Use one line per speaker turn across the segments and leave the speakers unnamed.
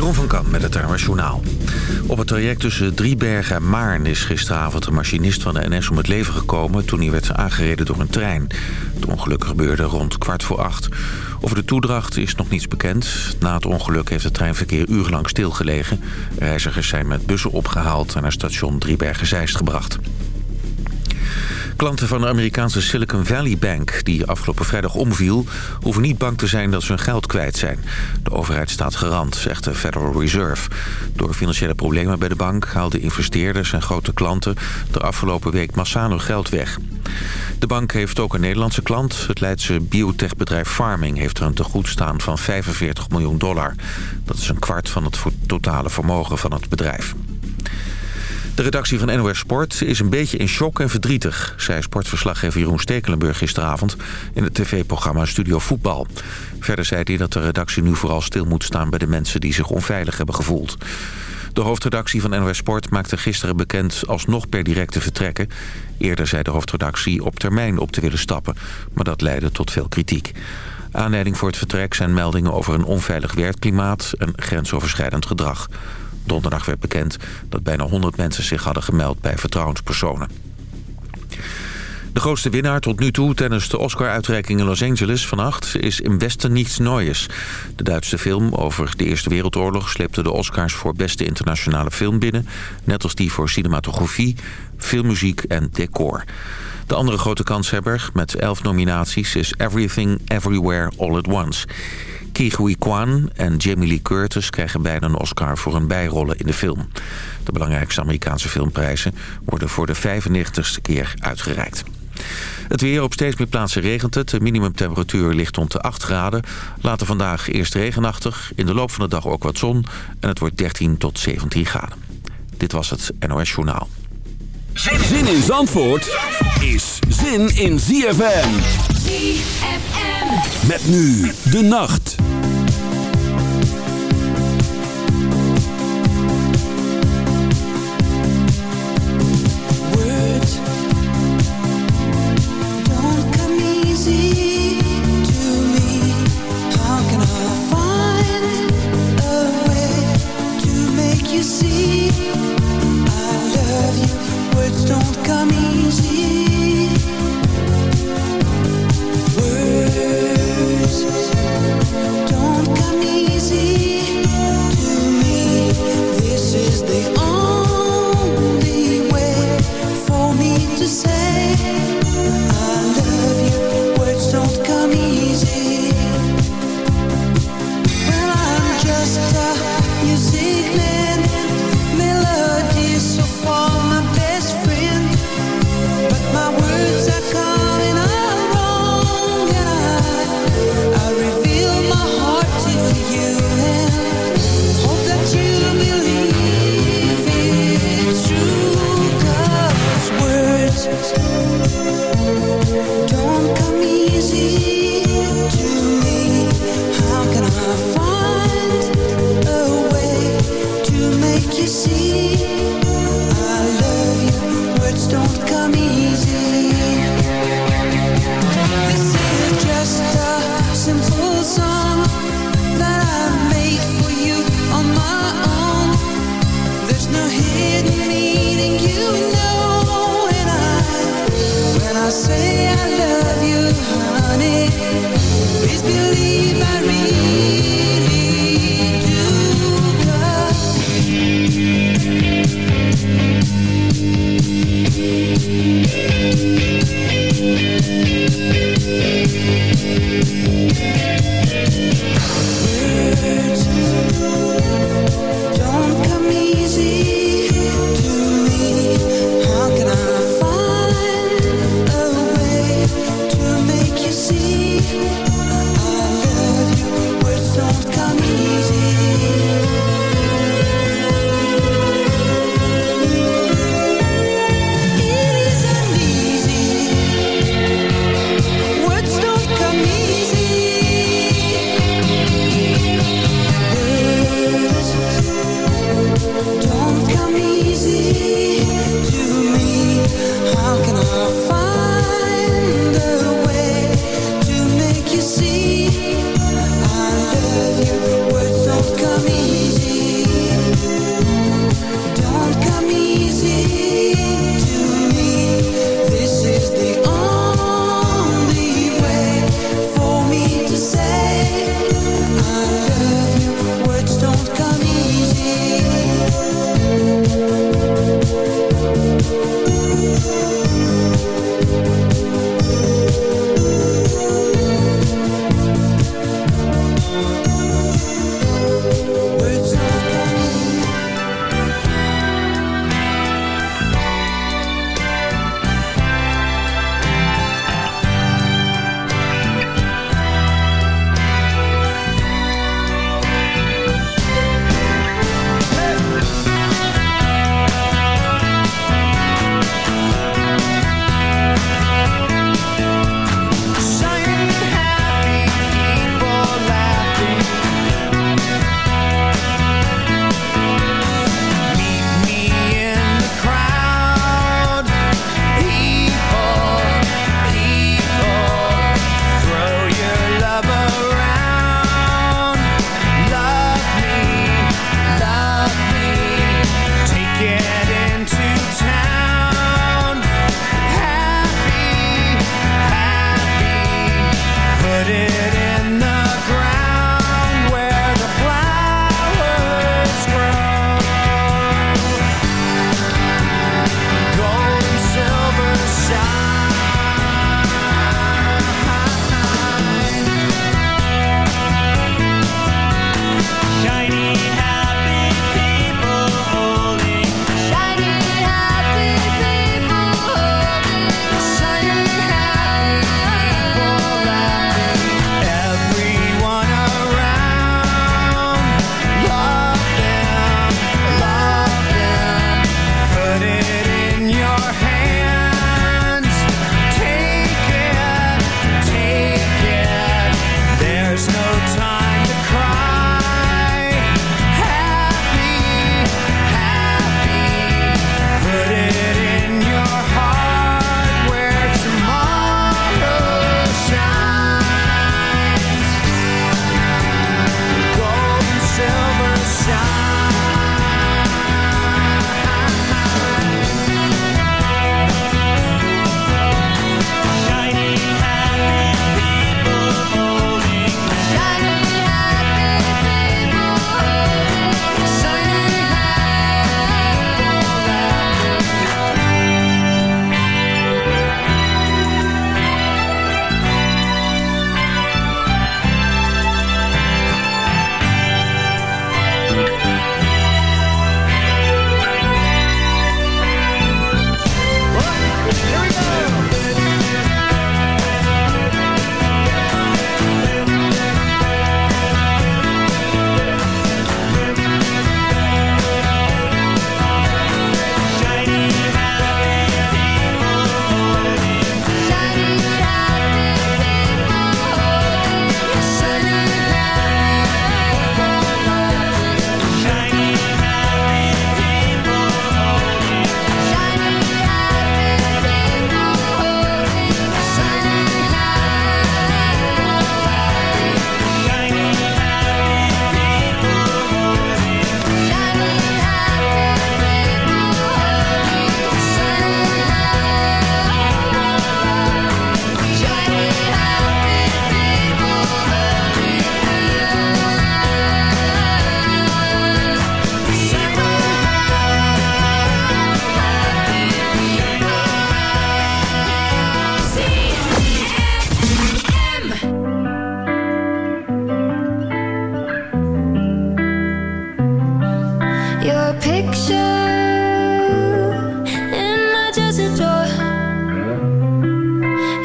Jeroen van Kamp met het NRS Journaal. Op het traject tussen Driebergen en Maarn is gisteravond een machinist van de NS om het leven gekomen... toen hij werd aangereden door een trein. Het ongeluk gebeurde rond kwart voor acht. Over de toedracht is nog niets bekend. Na het ongeluk heeft het treinverkeer urenlang stilgelegen. Reizigers zijn met bussen opgehaald en naar station Driebergen-Zeist gebracht. Klanten van de Amerikaanse Silicon Valley Bank, die afgelopen vrijdag omviel... hoeven niet bang te zijn dat ze hun geld kwijt zijn. De overheid staat garant, zegt de Federal Reserve. Door financiële problemen bij de bank haalden investeerders en grote klanten... de afgelopen week massaal hun geld weg. De bank heeft ook een Nederlandse klant. Het Leidse biotechbedrijf Farming heeft er een tegoedstaan van 45 miljoen dollar. Dat is een kwart van het totale vermogen van het bedrijf. De redactie van NOS Sport is een beetje in shock en verdrietig... zei sportverslaggever Jeroen Stekelenburg gisteravond... in het tv-programma Studio Voetbal. Verder zei hij dat de redactie nu vooral stil moet staan... bij de mensen die zich onveilig hebben gevoeld. De hoofdredactie van NOS Sport maakte gisteren bekend alsnog per direct te vertrekken. Eerder zei de hoofdredactie op termijn op te willen stappen. Maar dat leidde tot veel kritiek. Aanleiding voor het vertrek zijn meldingen over een onveilig werkklimaat... en grensoverschrijdend gedrag. Donderdag werd bekend dat bijna 100 mensen zich hadden gemeld bij vertrouwenspersonen. De grootste winnaar tot nu toe tijdens de Oscar-uitreiking in Los Angeles vannacht is In Westen Niets Neues. De Duitse film over de Eerste Wereldoorlog sleepte de Oscars voor beste internationale film binnen. Net als die voor cinematografie, filmmuziek en decor. De andere grote kanshebber met elf nominaties is Everything Everywhere All at Once. Ki Kwan en Jamie Lee Curtis krijgen beide een Oscar voor hun bijrollen in de film. De belangrijkste Amerikaanse filmprijzen worden voor de 95ste keer uitgereikt. Het weer op steeds meer plaatsen regent het. De minimumtemperatuur ligt rond de 8 graden. Later vandaag eerst regenachtig. In de loop van de dag ook wat zon. En het wordt 13 tot 17 graden. Dit was het NOS Journaal.
Zin in Zandvoort is zin in ZFM. Met nu de nacht.
believe.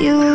You.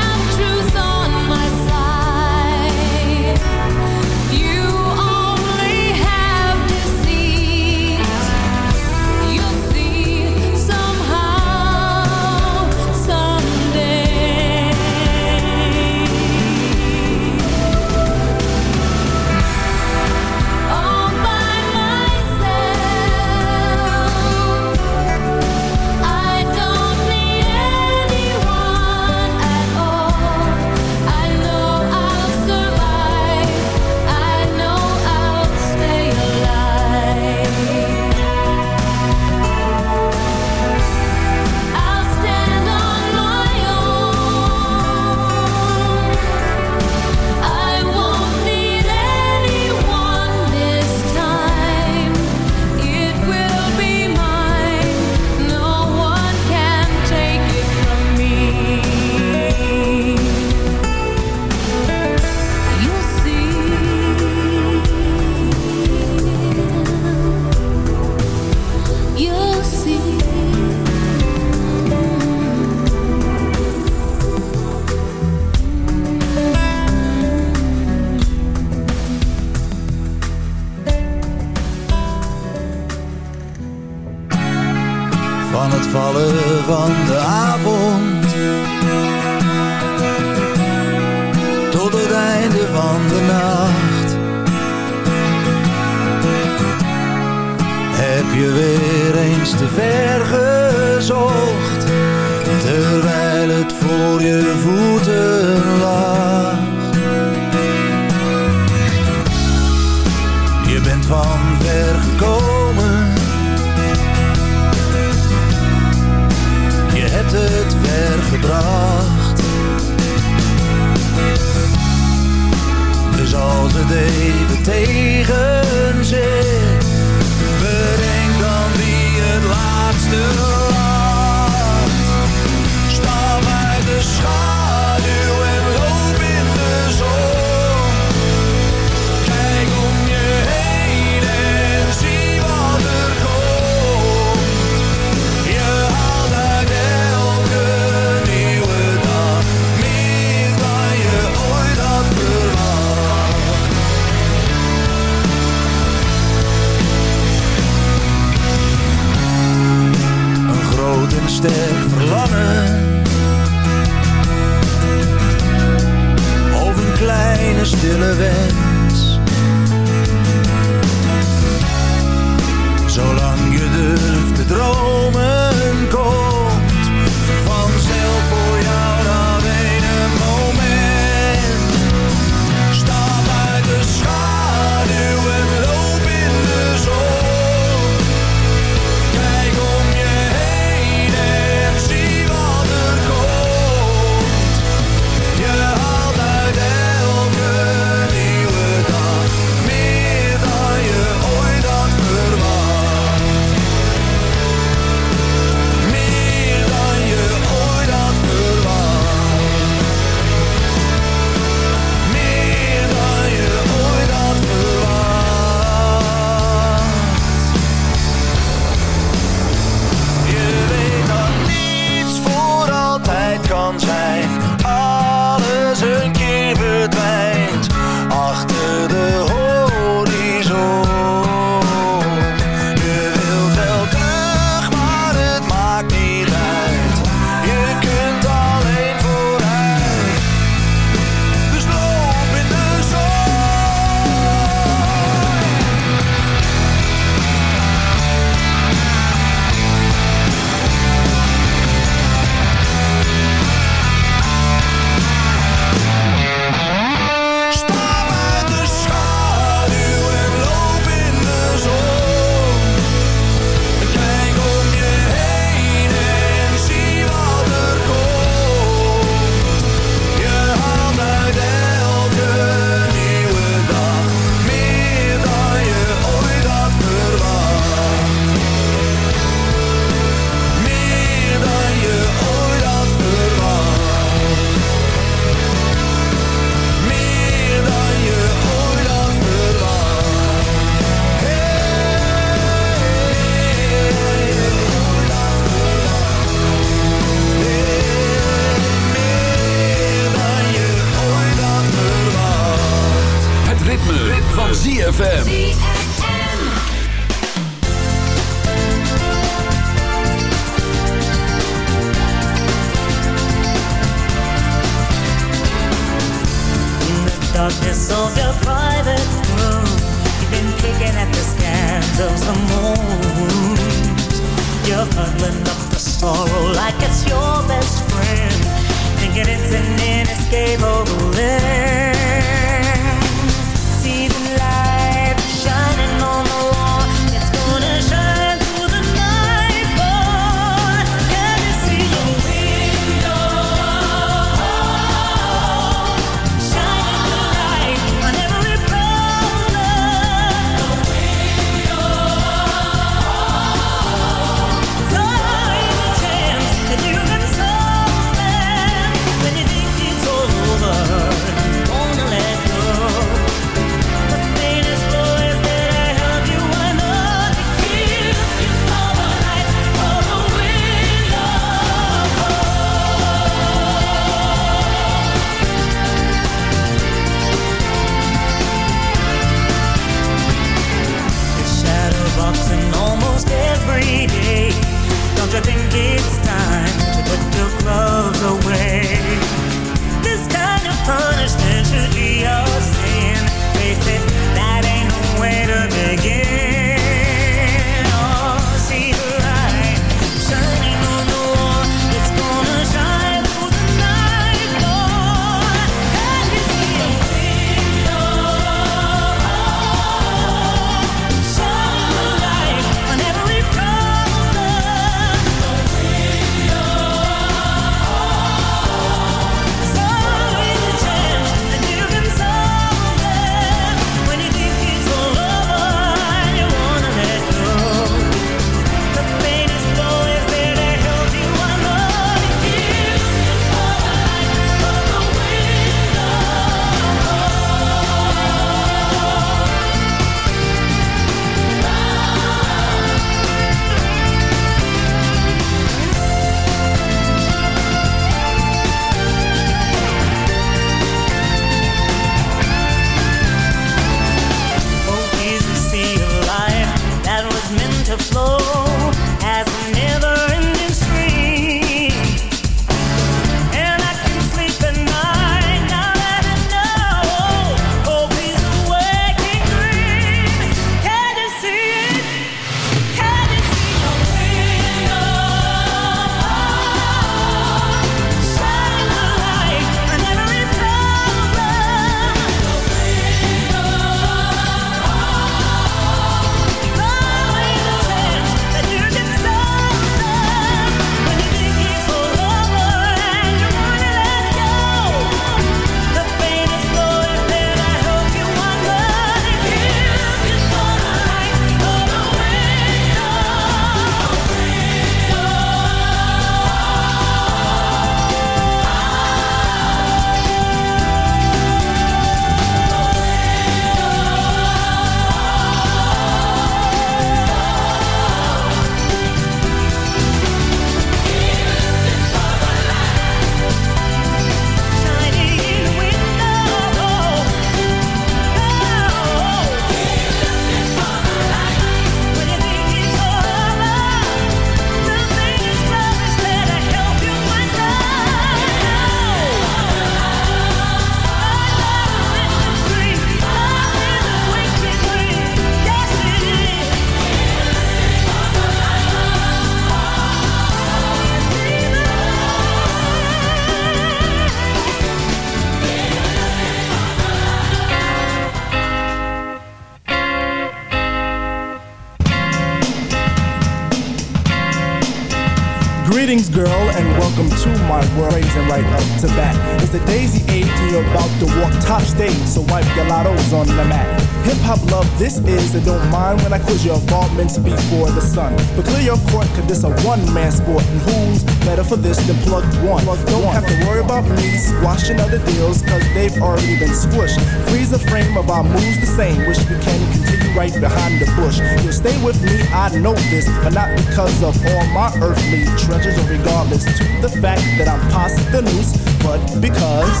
Mind when I quiz your involvements before the sun. But clear your court, cause this a one man sport, and who's better for this than plug one? Don't have to worry about me squashing other deals, cause they've already been squished. Freeze the frame of our moves the same, wish we can continue right behind the bush. You'll stay with me, I know this, but not because of all my earthly treasures, or regardless to the fact that I'm past the noose, but because.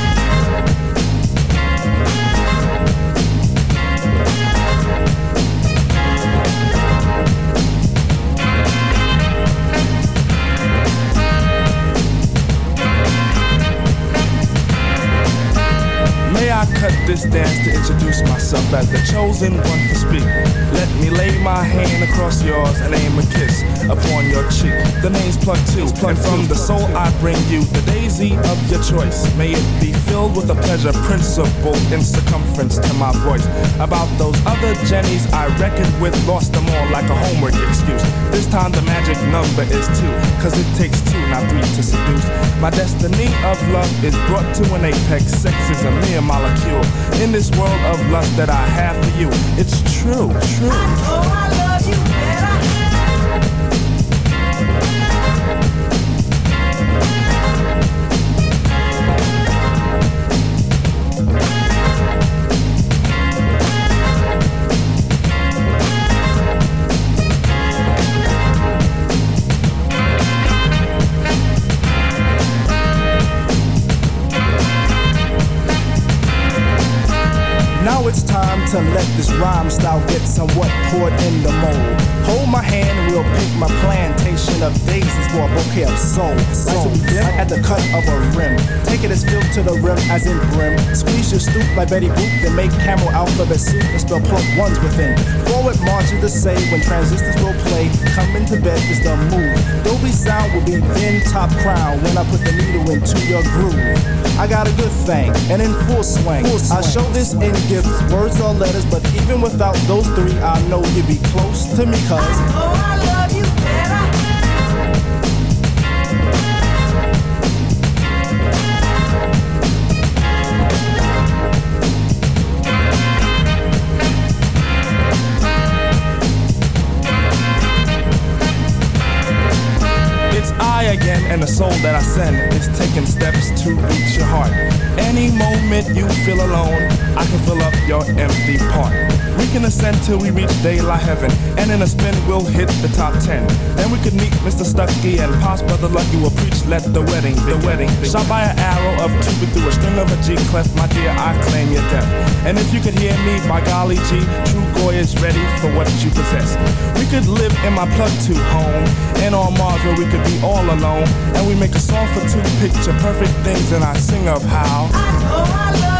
May this dance to introduce myself as the chosen one to speak? Let me my hand across yours and aim a kiss upon your cheek. The name's Plug Two, and from the soul I bring you the daisy of your choice. May it be filled with a pleasure principle in circumference to my voice. About those other Jennies I reckoned with, lost them all like a homework excuse. This time the magic number is two, cause it takes two, not three to seduce. My destiny of love is brought to an apex. Sex is a mere molecule. In this world of lust that I have for you, it's true, true. Now to let this rhyme style get somewhat poured in the mold. Hold my hand and we'll pick my plantation of daisies for a bouquet of soul. Soul at the cut of a rim. Take it as filled to the rim as in brim. Squeeze your stoop like Betty Boop, then make camel alphabet soup and spell plump ones within. Forward march is the say when transistors will play. Come into bed is the move. Dolby sound will be then top crown when I put the needle into your groove. I got a good thing and in full swing. I show this in gifts, words or letters, but even without those three, I know you'd be close to me, cuz. It's and the soul that I send is taking steps to reach your heart. Any moment you feel alone, I can fill up your empty part. We can ascend till we reach daylight heaven, and in a spin we'll hit the top ten. Then we could meet Mr. Stucky and Pops Brother Lucky will preach. Let the wedding, the wedding, shot by an arrow of Cupid through a string of a G clef. My dear, I claim your death. And if you could hear me, by golly G, True Goy is ready for what you possess. We could live in my plug to home, and on Mars where we could be all alone. And we make a song for two picture perfect things, and I sing of how.
Aren't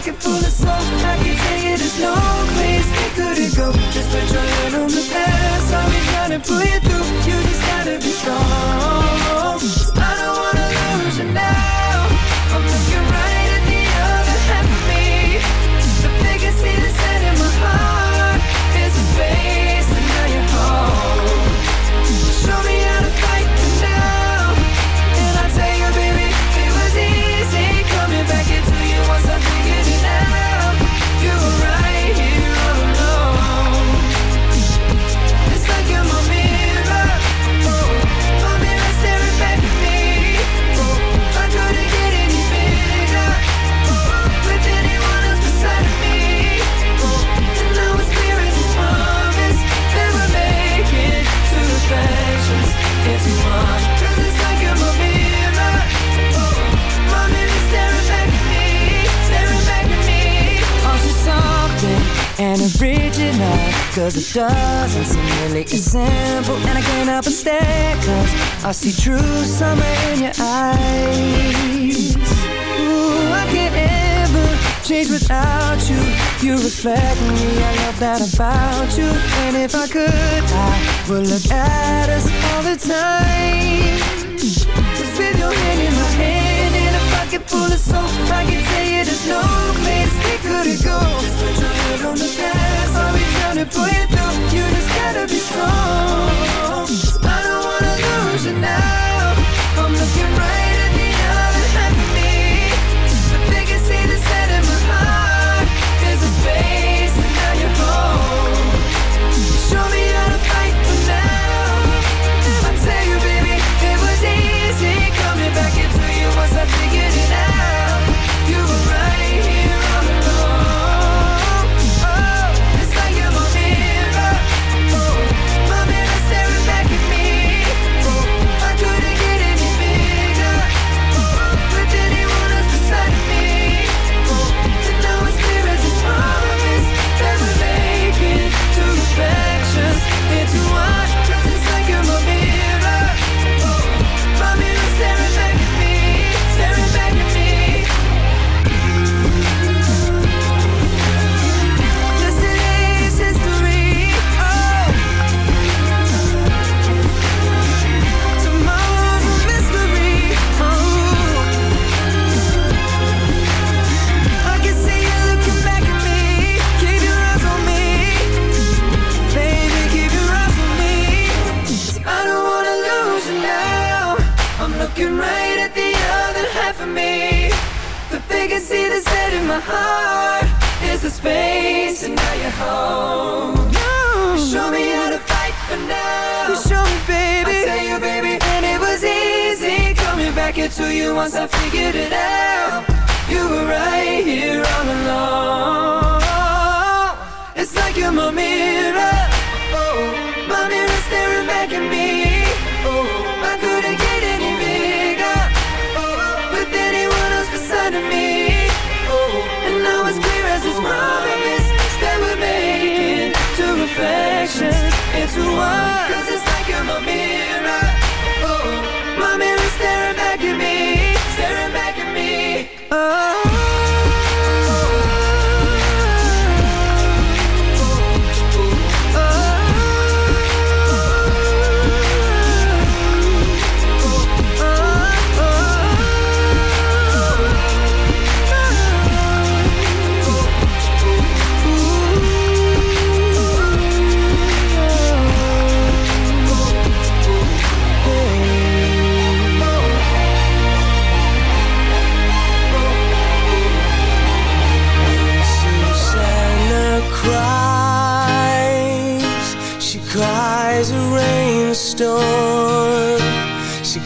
pocket full of soul I can tell you there's no place they couldn't go. Just put your hand on the past. I'll be trying to pull you through. You just gotta be strong. I don't wanna lose you now original Cause it doesn't seem really as simple. And I can't help but stare Cause I see true summer in your eyes. Ooh, I can't ever change without you. You reflect me, I love that about you. And if I could, I would look at us all the time. Just with your hand in my hand And a pocket full of soap I can tell you there's no place we couldn't me.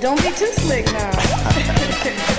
Don't be too slick now.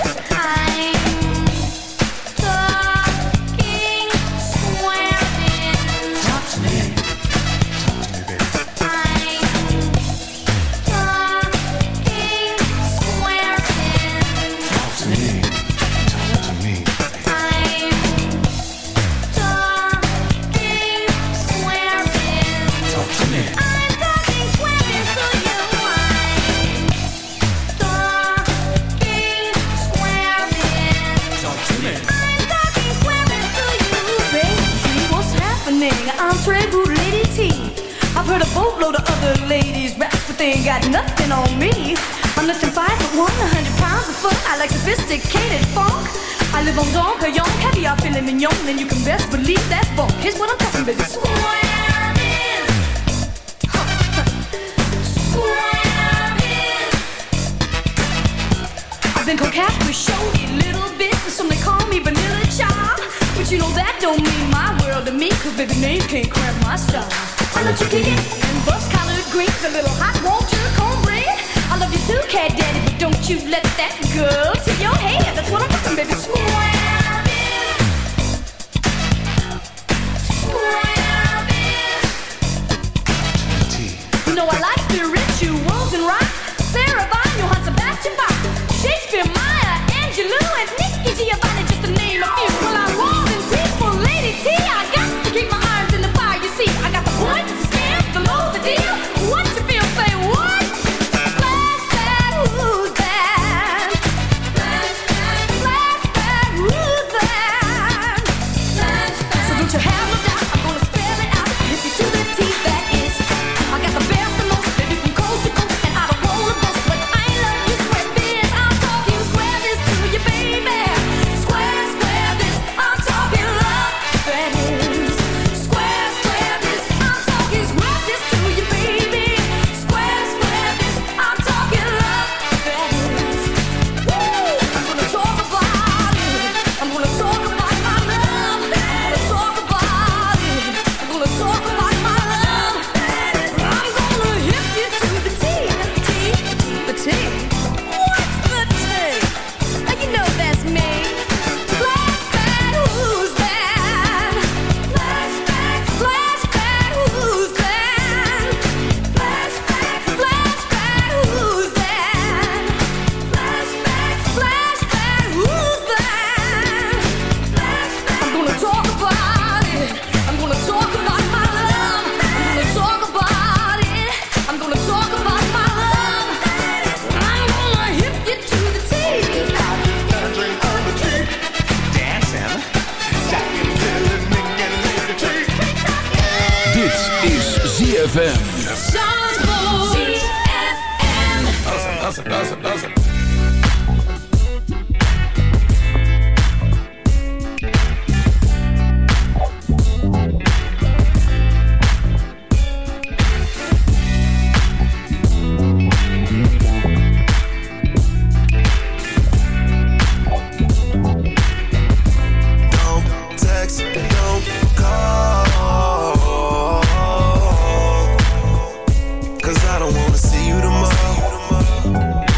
don't wanna
see you tomorrow.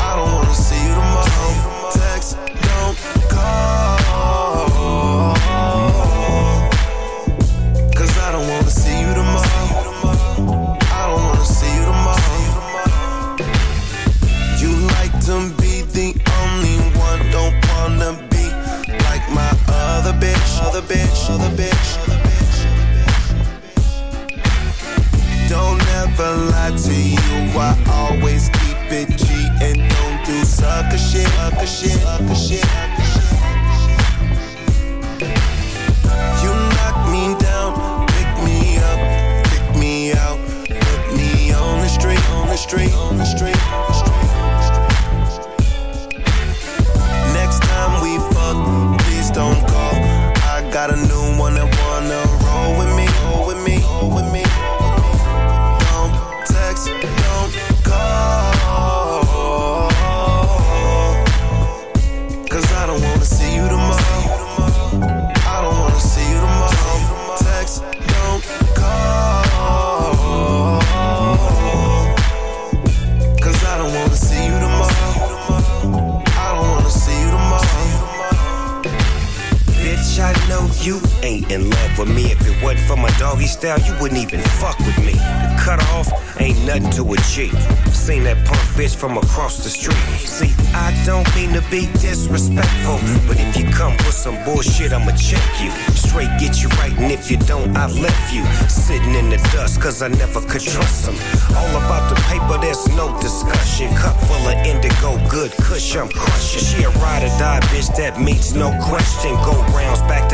I don't wanna see you tomorrow. Text, don't call. Cause I don't wanna see you tomorrow. I don't wanna see you tomorrow. You like to be the only one, don't wanna be like my other bitch, other bitch. Other bitch. Don't ever lie to you I always keep it G and don't do sucker shit, sucker shit, sucker shit.
In love with me. If it wasn't for my doggy style, you wouldn't even fuck with me. The cut off ain't nothing to a G. Seen that punk bitch from across the street. See, I don't mean to be disrespectful, but if you come with some bullshit, I'ma check you. Straight get you right, and if you don't, I left you. Sitting in the dust, cause I never could trust them. All about the paper, there's no discussion. Cup full of indigo, good kush, I'm crushing. She a ride or die bitch that meets no question. Go rounds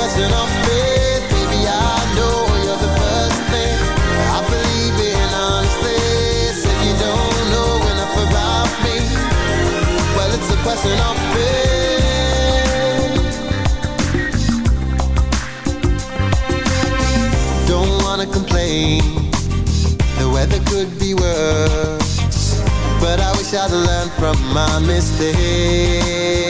Question of faith, baby. I know you're the first thing I believe in honestly. You don't know enough about me. Well, it's a question of faith. Don't wanna complain. The weather could be worse, but I wish I'd learned from my mistakes.